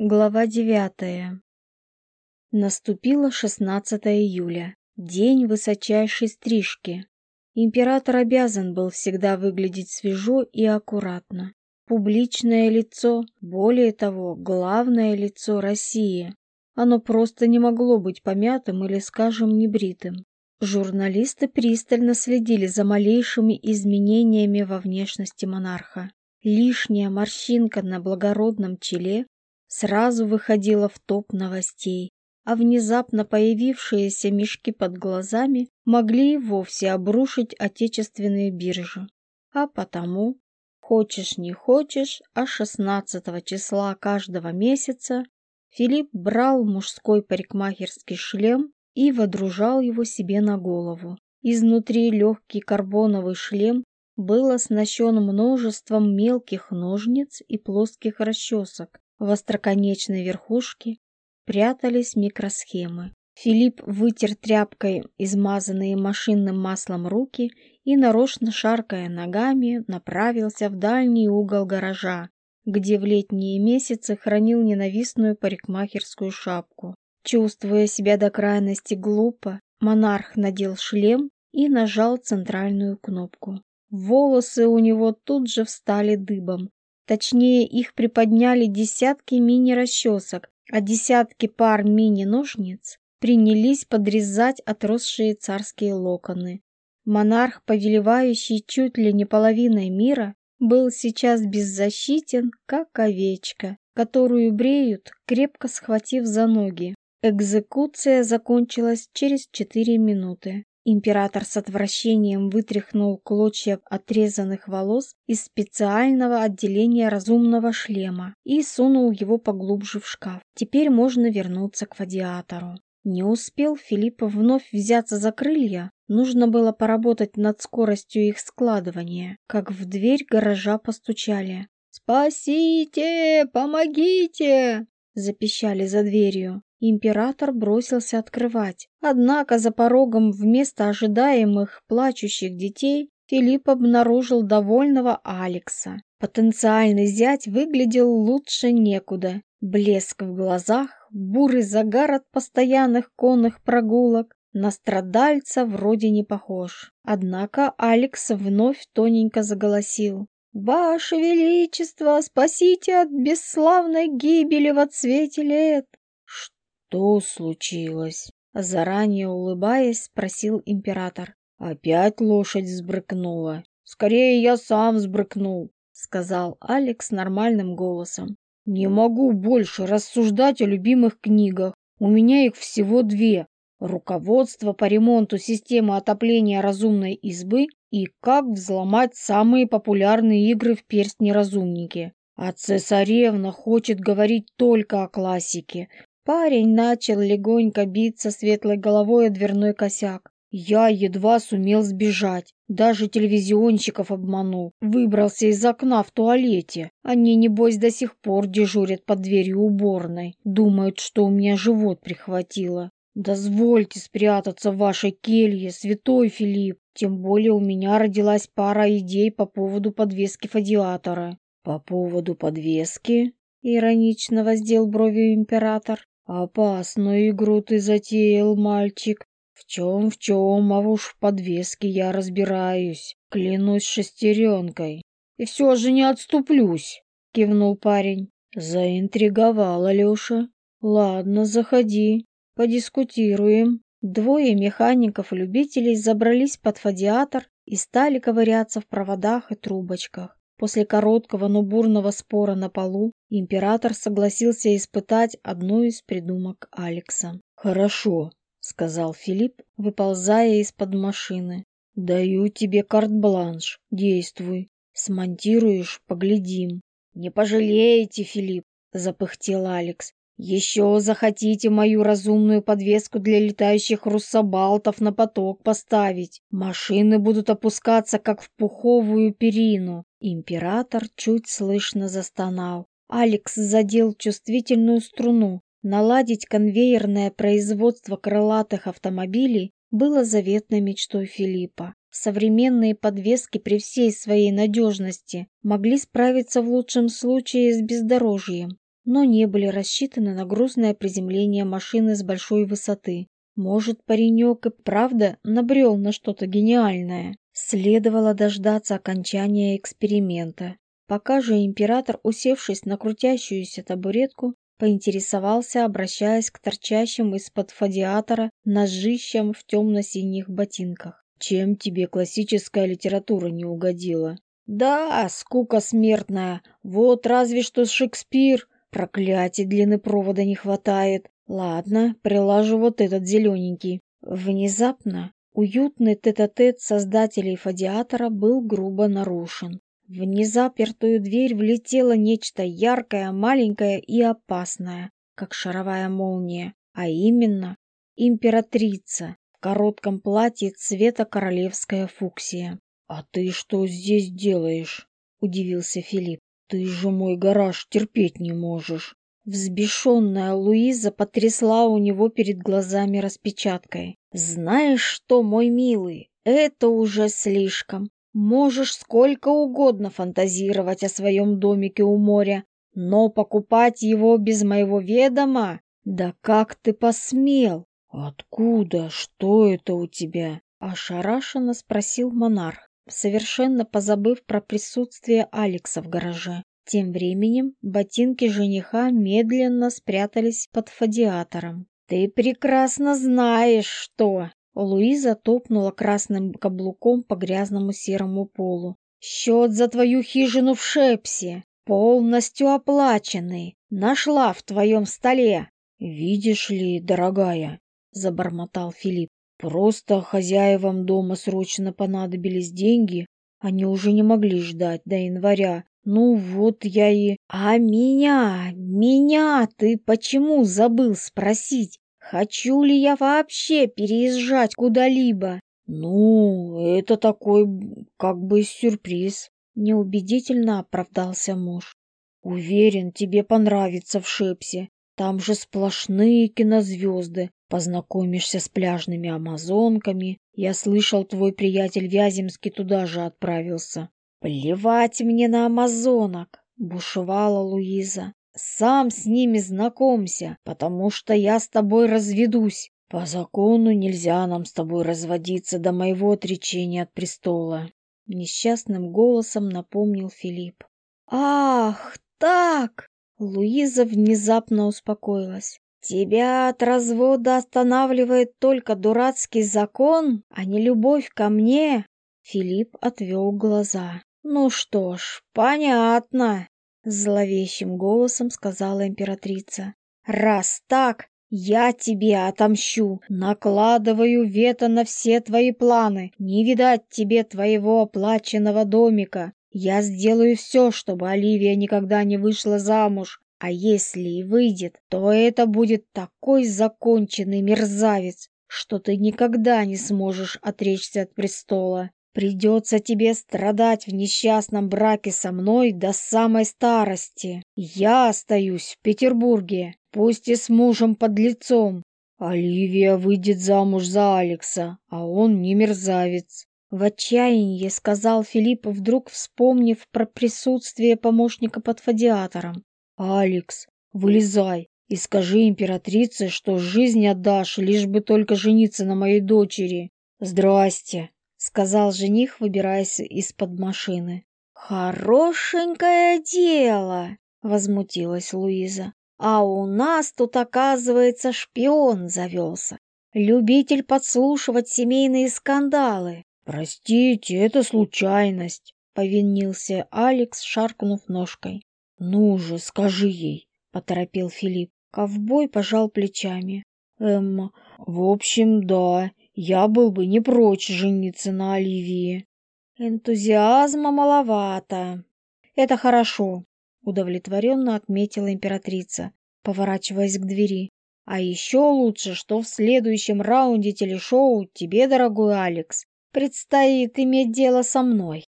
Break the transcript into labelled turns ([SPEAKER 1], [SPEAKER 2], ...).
[SPEAKER 1] Глава девятая. Наступило 16 июля, день высочайшей стрижки. Император обязан был всегда выглядеть свежо и аккуратно. Публичное лицо, более того, главное лицо России. Оно просто не могло быть помятым или, скажем, небритым. Журналисты пристально следили за малейшими изменениями во внешности монарха. Лишняя морщинка на благородном челе сразу выходила в топ новостей, а внезапно появившиеся мешки под глазами могли вовсе обрушить отечественные биржи. А потому, хочешь не хочешь, а 16 числа каждого месяца Филипп брал мужской парикмахерский шлем и водружал его себе на голову. Изнутри легкий карбоновый шлем был оснащен множеством мелких ножниц и плоских расчесок, в остроконечной верхушке прятались микросхемы. Филипп вытер тряпкой измазанные машинным маслом руки и, нарочно шаркая ногами, направился в дальний угол гаража, где в летние месяцы хранил ненавистную парикмахерскую шапку. Чувствуя себя до крайности глупо, монарх надел шлем и нажал центральную кнопку. Волосы у него тут же встали дыбом, Точнее, их приподняли десятки мини-расчесок, а десятки пар мини-ножниц принялись подрезать отросшие царские локоны. Монарх, повелевающий чуть ли не половиной мира, был сейчас беззащитен, как овечка, которую бреют, крепко схватив за ноги. Экзекуция закончилась через четыре минуты. Император с отвращением вытряхнул клочья отрезанных волос из специального отделения разумного шлема и сунул его поглубже в шкаф. Теперь можно вернуться к Вадиатору. Не успел Филипп вновь взяться за крылья, нужно было поработать над скоростью их складывания, как в дверь гаража постучали. «Спасите! Помогите!» – запищали за дверью. Император бросился открывать. Однако за порогом вместо ожидаемых плачущих детей Филипп обнаружил довольного Алекса. Потенциальный зять выглядел лучше некуда. Блеск в глазах, бурый загар от постоянных конных прогулок, на страдальца вроде не похож. Однако Алекс вновь тоненько заголосил. «Ваше Величество, спасите от бесславной гибели во цвете лет!
[SPEAKER 2] «Что случилось?»
[SPEAKER 1] — заранее улыбаясь, спросил император.
[SPEAKER 2] «Опять лошадь сбрыкнула. «Скорее я сам сбрыкнул, —
[SPEAKER 1] сказал Алекс нормальным голосом.
[SPEAKER 2] «Не могу больше рассуждать о любимых книгах. У меня их всего две. Руководство по ремонту системы отопления разумной избы и как взломать самые популярные игры в перстне разумники. А цесаревна хочет говорить только о классике. Парень начал легонько биться светлой головой о дверной косяк. Я едва сумел сбежать. Даже телевизионщиков обманул. Выбрался из окна в туалете. Они, небось, до сих пор дежурят под дверью уборной. Думают, что у меня живот прихватило. Дозвольте спрятаться в вашей келье, святой Филипп. Тем более у меня родилась пара идей по поводу подвески фадиатора. По поводу подвески?
[SPEAKER 1] Иронично воздел брови император.
[SPEAKER 2] Опасную игру ты затеял, мальчик. В чем, в чем, а уж в подвеске я разбираюсь, клянусь шестеренкой. И все же не отступлюсь, кивнул парень. Заинтриговал Алеша. Ладно, заходи, подискутируем. Двое механиков-любителей забрались под фадиатор и стали ковыряться в проводах и трубочках. После короткого, но бурного спора на полу император согласился испытать одну из придумок Алекса. «Хорошо», — сказал Филипп, выползая из-под машины. «Даю тебе карт-бланш. Действуй. Смонтируешь — поглядим».
[SPEAKER 1] «Не пожалеете, Филипп», — запыхтел Алекс. Еще захотите мою разумную подвеску для летающих руссобалтов на поток поставить. Машины будут опускаться, как в пуховую перину. Император чуть слышно застонал. Алекс задел чувствительную струну. Наладить конвейерное производство крылатых автомобилей было заветной мечтой Филиппа. Современные подвески при всей своей надежности могли справиться в лучшем случае с бездорожьем, но не были рассчитаны на грузное приземление машины с большой высоты. Может, паренек и правда набрел на что-то гениальное. Следовало дождаться окончания эксперимента. Пока же император, усевшись на крутящуюся табуретку, поинтересовался, обращаясь к торчащим из-под фадиатора ножищам в темно-синих ботинках. «Чем тебе классическая литература не угодила?» «Да, скука смертная. Вот разве что Шекспир. Проклятие, длины провода не хватает. Ладно, приложу вот этот зелененький. Внезапно уютный тет-а-тет -а -тет создателей Фадиатора был грубо нарушен. В незапертую дверь влетело нечто яркое, маленькое и опасное, как шаровая молния, а именно императрица в коротком платье цвета королевская фуксия. «А ты что здесь делаешь?» – удивился Филипп ты же мой гараж терпеть не можешь!» Взбешенная Луиза потрясла у него перед глазами распечаткой. «Знаешь что, мой милый, это уже слишком. Можешь сколько угодно фантазировать о своем домике у моря, но покупать его без моего ведома? Да как ты посмел? Откуда? Что это у тебя?» Ошарашенно спросил монарх совершенно позабыв про присутствие Алекса в гараже. Тем временем ботинки жениха медленно спрятались под фадиатором. «Ты прекрасно знаешь, что...» Луиза топнула красным каблуком по грязному серому полу. «Счет за твою хижину в Шепсе, полностью оплаченный, нашла в твоем столе». «Видишь ли, дорогая...» — забормотал Филипп. Просто хозяевам дома срочно понадобились деньги. Они уже не могли ждать до января. Ну вот я и... А меня, меня ты почему забыл спросить? Хочу ли я вообще переезжать куда-либо? Ну, это такой как бы сюрприз. Неубедительно оправдался муж. Уверен, тебе понравится в Шепсе. Там же сплошные кинозвезды, познакомишься с пляжными амазонками. Я слышал, твой приятель Вяземский туда же отправился. Плевать мне на амазонок, бушевала Луиза. Сам с ними знакомься, потому что я с тобой разведусь. По закону нельзя нам с тобой разводиться до моего отречения от престола. Несчастным голосом напомнил Филипп. Ах, так! Луиза внезапно успокоилась. «Тебя от развода останавливает только дурацкий закон, а не любовь ко мне!» Филипп отвел глаза. «Ну что ж, понятно!» Зловещим голосом сказала императрица. «Раз так, я тебе отомщу, накладываю вето на все твои планы, не видать тебе твоего оплаченного домика, я сделаю все, чтобы Оливия никогда не вышла замуж, а если и выйдет, то это будет такой законченный мерзавец, что ты никогда не сможешь отречься от престола. Придется тебе страдать в несчастном браке со мной до самой старости. Я остаюсь в Петербурге, пусть и с мужем под лицом. Оливия выйдет замуж за Алекса, а он не мерзавец. В отчаянии — сказал Филипп, вдруг вспомнив про присутствие помощника под фадиатором. «Алекс, вылезай и скажи императрице, что жизнь отдашь, лишь бы только жениться на моей дочери». «Здрасте», — сказал жених, выбираясь из-под машины. «Хорошенькое дело», — возмутилась Луиза. «А у нас тут, оказывается, шпион завелся, любитель подслушивать семейные скандалы» простите это случайность. Повинился алекс шаркнув ножкой. Ну же скажи ей поторопил филипп. Ковбой пожал плечами. Эм в общем да я был бы не прочь жениться на оливии. Энтузиазма маловато. Это хорошо удовлетворенно отметила императрица поворачиваясь к двери. А еще лучше, что в следующем раунде телешоу тебе, дорогой Алекс, Предстоит иметь дело со мной.